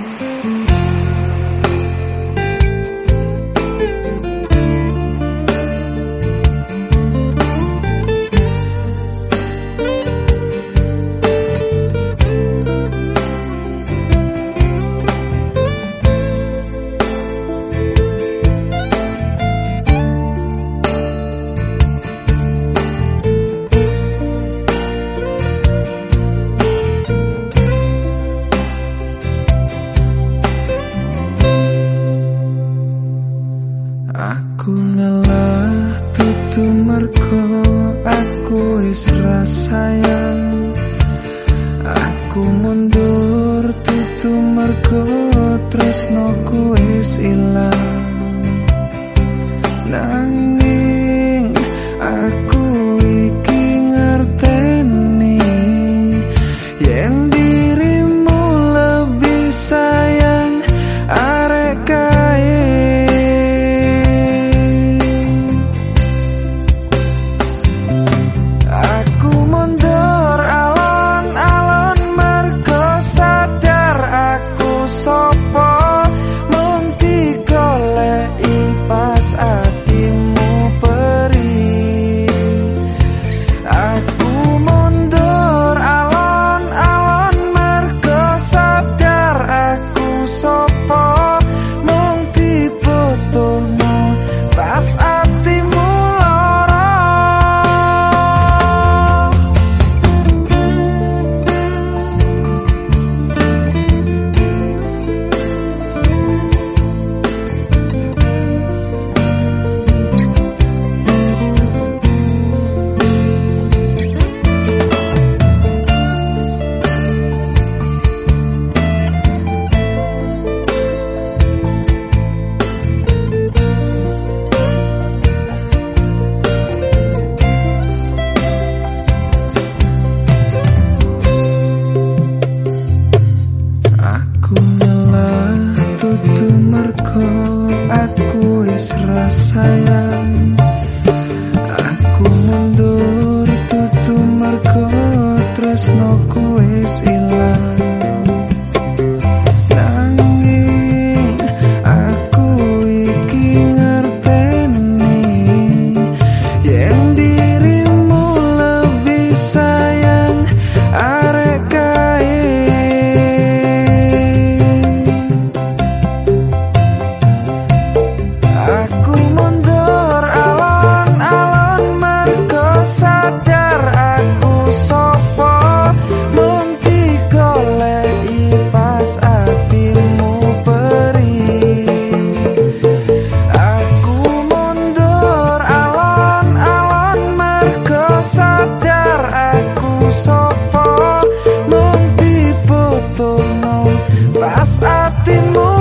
Bye. mergo aku wis sayang. Aku mundur tutu mergo tresno ku wis ilang. Nangis aku is sayang mundur alon-alon mergo sadar aku sopo mung digoleki pas atimu peri. Aku mundur alon-alon mergo sadar aku sopo mung dibutuhno pas atimu